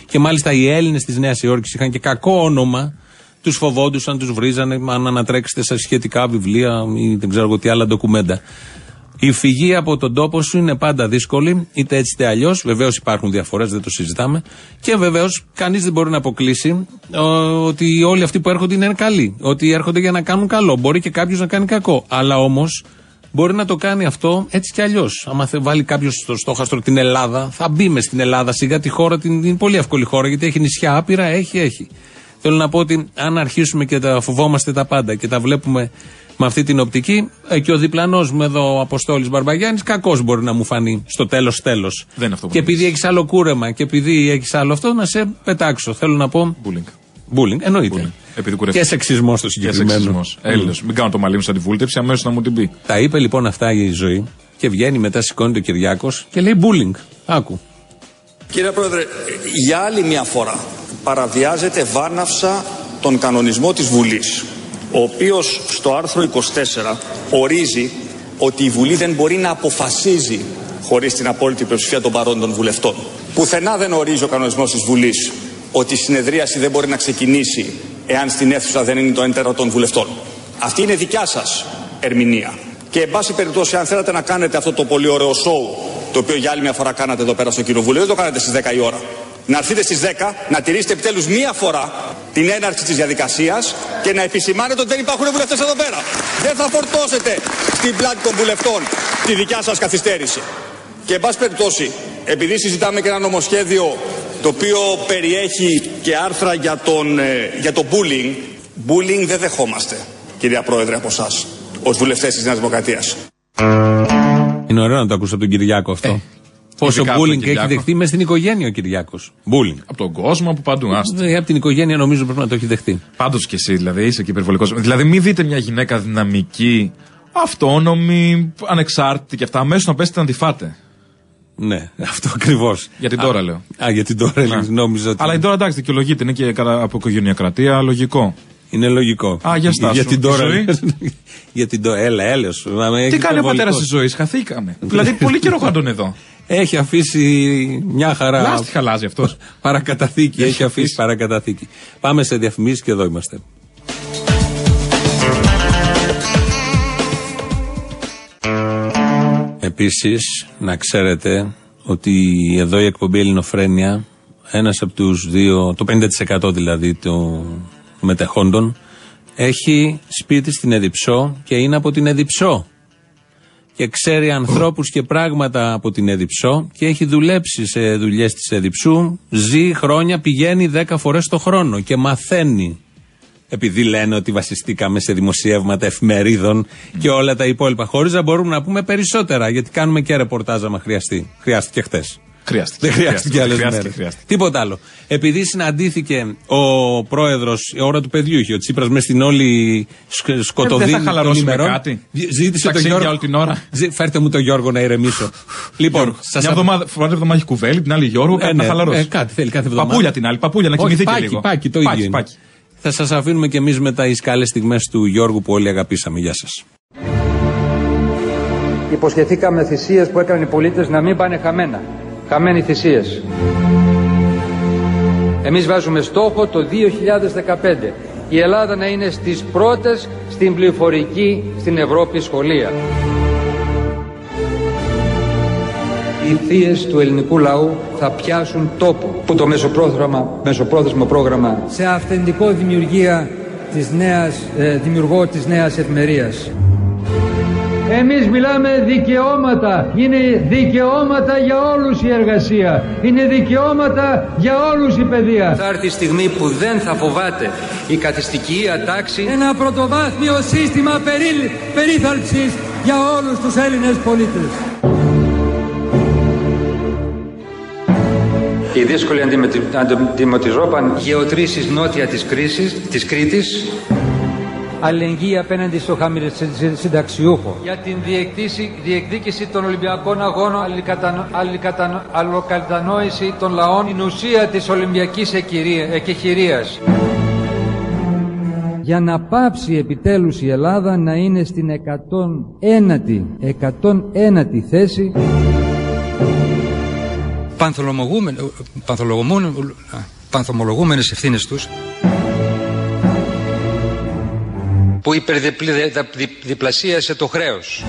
Και μάλιστα οι Έλληνες της Νέας Υόρκης είχαν και κακό όνομα. Τους φοβόντουσαν, τους βρίζανε, αν ανατρέξετε σε σχετικά βιβλία ή δεν ξέρω εγώ τι άλλα ντοκουμέντα. Η φυγή από τον τόπο σου είναι πάντα δύσκολη, είτε έτσι είτε αλλιώς. Βεβαίως υπάρχουν διαφορές, δεν το συζητάμε. Και βεβαίως κανείς δεν μπορεί να αποκλείσει ε, ότι όλοι αυτοί που έρχονται είναι καλοί. Ότι έρχονται για να κάνουν καλό. Μπορεί και κάποιος να κάνει κακό. Αλλά όμως μπορεί να το κάνει αυτό έτσι κι αλλιώς. Άμα θε, βάλει κάποιος στο στόχαστρο την Ελλάδα, θα μπει μες στην Ελλάδα σιγά τη χώρα, την, την πολύ εύκολη χώρα, γιατί έχει νησιά άπειρα, έχει, έχει. Θέλω να πω ότι αν αρχίσουμε και τα φοβόμαστε τα πάντα και τα βλέπουμε με αυτή την οπτική, ε, και ο διπλανός μου εδώ, ο Αποστόλης Μπαρμπαγιάννης, κακός μπορεί να μου φανεί στο τέλος τέλος. Δεν είναι αυτό που Και επειδή έχεις άλλο κούρεμα και επειδή έχεις άλλο αυτό, να σε πετάξω. Θέλω να πω. Bullying. Bullying, εννοείται. Επειδή κουρεύτηκε. Και σεξισμός στο Και συγκεκριμένο. σεξισμός. Έλληνος. Μην κάνω το μαλλί μου σαν τη βούλτεψη, αμέσως να μου την πει. Τα είπε λοιπόν αυτά η ζωή και βγαίνει μετά, σηκώνει το Κυριάκος και λέει bullying. Άκου. Κύριε Πρόεδρε, για άλλη μια φορά παραβιάζεται βάναυσα τον κανονισμό της Βουλής, ο οποίος στο άρθρο 24 ορίζει ότι η Βουλή δεν μπορεί να αποφασίζει χωρίς την απόλυτη πλειοψηφία των παρόντων βουλευτών. Πουθενά δεν ορίζει ο κανονισμός της Βουλής ότι η συνεδρίαση δεν μπορεί να ξεκινήσει εάν στην αίθουσα δεν είναι το έντερο των βουλευτών. Αυτή είναι δικιά σας ερμηνεία. Και εν πάση περιπτώσει, αν θέλετε να κάνετε αυτό το πολύ ωραίο σοου, το οποίο για άλλη μια φορά κάνατε εδώ πέρα στο Κοινοβούλιο, δεν το κάνετε στις 10 η ώρα. Να έρθετε στις 10, να τηρήσετε επιτέλους μία φορά την έναρξη της διαδικασίας και να επισημάνετε ότι δεν υπάρχουν βουλευτές εδώ πέρα. Δεν θα φορτώσετε στην πλάτη των βουλευτών τη δικιά σας καθυστέρηση. Και εν πάση περιπτώσει, επειδή συζητάμε και ένα νομοσχέδιο το οποίο περιέχει και άρθρα για, τον, ε, για το bullying, bullying δεν δεχόμαστε, κυρία Πρόεδρε, από εσά, ως βουλευτές της Νέας Δημοκρατίας. Είναι ωραίο να το ακούσει από τον Κυριάκο αυτό. Πόσο Ε, ειδικά από τον bullying έχει Κυριάκο. δεχτεί μέσα στην οικογένεια ο Κυριάκος. Bullying. Από τον κόσμο, από παντού. Άστο. Ε, από την οικογένεια νομίζω πρέπει να το έχει δεχτεί. Πάντως και εσύ, δηλαδή, είσαι και υπερβολικός. Δηλαδή, μην δείτε μια γυναίκα δυναμική, αυτόνομη, ανεξάρτητη και αυτά. Αμέσως να πέσετε να τη φάτε. Ναι, <laughs> αυτό ακριβώς. Για την τώρα λέω. Α, για την τώρα Ναι. νόμιζα ότι. Αλλά η τώρα εντάξει, δικαιολογείται. Είναι και κατα- από οικογενειακρατία, λογικό. Είναι λογικό. Α, για στάσου. Για την τώρα. Η ζωή. <laughs> για την τώρα. Έλα, έλεος. Τι κάνει ο πατέρας της ζωής, χαθήκαμε. δηλαδή, πολύ καιρό χαντών εδώ. Έχει αφήσει μια χαρά. Λάστι χαλάζει αυτός. <laughs> Παρακαταθήκη. Έχει Έχει αφήσει αφήσει. παρακαταθήκη. Πάμε σε διαφημίσεις και εδώ είμαστε. Επίσης, να ξέρετε ότι εδώ η εκπομπή Ελληνοφρένια, ένας από τους δύο, το 50% δηλαδή των μετεχόντων, έχει σπίτι στην Εδιψό και είναι από την Εδιψό. Και ξέρει ανθρώπους και πράγματα από την Εδιψό και έχει δουλέψει σε δουλειές της Εδιψού. Ζει χρόνια, πηγαίνει 10 φορές το χρόνο και μαθαίνει. Επειδή λένε ότι βασιστήκαμε σε δημοσιεύματα εφημερίδων και όλα τα υπόλοιπα, χωρίς να μπορούμε να πούμε περισσότερα, γιατί κάνουμε και ρεπορτάζ άμα χρειαστεί. Χρειάστηκε χθες. Χρειάστηκε. Δεν χρειάστηκε άλλες Χρειάστηκε, μέρες. χρειάστηκε. Τίποτα άλλο. Επειδή συναντήθηκε ο πρόεδρος, η ώρα του παιδιού είχε ο Τσίπρας μες στην όλη σκ- σκοτωδίνη. Ε, δεν θα των χαλαρώσουμε ημερών. κάτι. Ζ- Ζήτησε Θα τον ξύνει Γιώργο. για όλη την ώρα. Ζη- Φέρτε μου τον Γιώργο να ηρεμήσω. λοιπόν, σας Μια απ- εβδομάδα, φορά την εβδομάδα έχει κουβέλη, την άλλη Γιώργο, κάτι Ε, να ναι, χαλαρώσει. ε, κάτι θέλει κάθε εβδομάδα. Παπούλια την άλλη, παπούλια να Όχι, κοιμηθεί και πάκι, λίγο. Πάκι, το ίδιο. Πάκι, είναι. πάκι. Θα σας αφήνουμε κι εμείς μετά τι καλέ στιγμές του Γιώργου που όλοι αγαπήσαμε. Γεια σας. Υποσχεθήκαμε θυσίες που έκαναν οι πολίτες να μην πάνε χαμένα. Χαμένοι θυσίες. Εμείς βάζουμε στόχο το 2015 η Ελλάδα να είναι στις πρώτες στην πληροφορική στην Ευρώπη σχολεία. οι θείες του ελληνικού λαού θα πιάσουν τόπο που το μεσοπρόθεσμο, μεσοπρόθεσμο πρόγραμμα σε αυθεντικό δημιουργία της νέας, ε, δημιουργό της νέας ευμερίας. Εμείς μιλάμε δικαιώματα. Είναι δικαιώματα για όλους η εργασία. Είναι δικαιώματα για όλους η παιδεία. Θα έρθει η στιγμή που δεν θα φοβάται η καθιστική ατάξη ένα πρωτοβάθμιο σύστημα περί, περίθαλψης για όλους τους Έλληνες πολίτες. Οι δύσκολοι αντιμετωπιζόταν γεωτρήσεις νότια της, κρίσης, της Κρήτης αλληλεγγύη απέναντι στο συνταξιούχο. Για την διεκδίκηση των Ολυμπιακών Αγώνων, αλληλοκατανόηση των λαών, την ουσία της Ολυμπιακής εκεχηρίας. Για να πάψει επιτέλους η Ελλάδα να είναι στην 101η, 101η θέση πανθομολογούμενες ευθύνες τους που υπερδιπλασίασε το χρέος.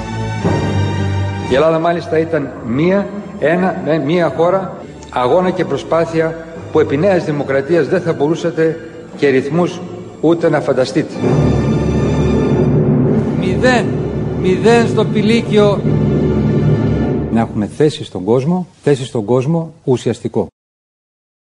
Η Ελλάδα μάλιστα ήταν μία, ένα, μία χώρα αγώνα και προσπάθεια που επί νέας δημοκρατίας δεν θα μπορούσατε και ρυθμούς ούτε να φανταστείτε. Μηδέν, μηδέν στο πηλίκιο. Να έχουμε θέση στον κόσμο, θέση στον κόσμο ουσιαστικό.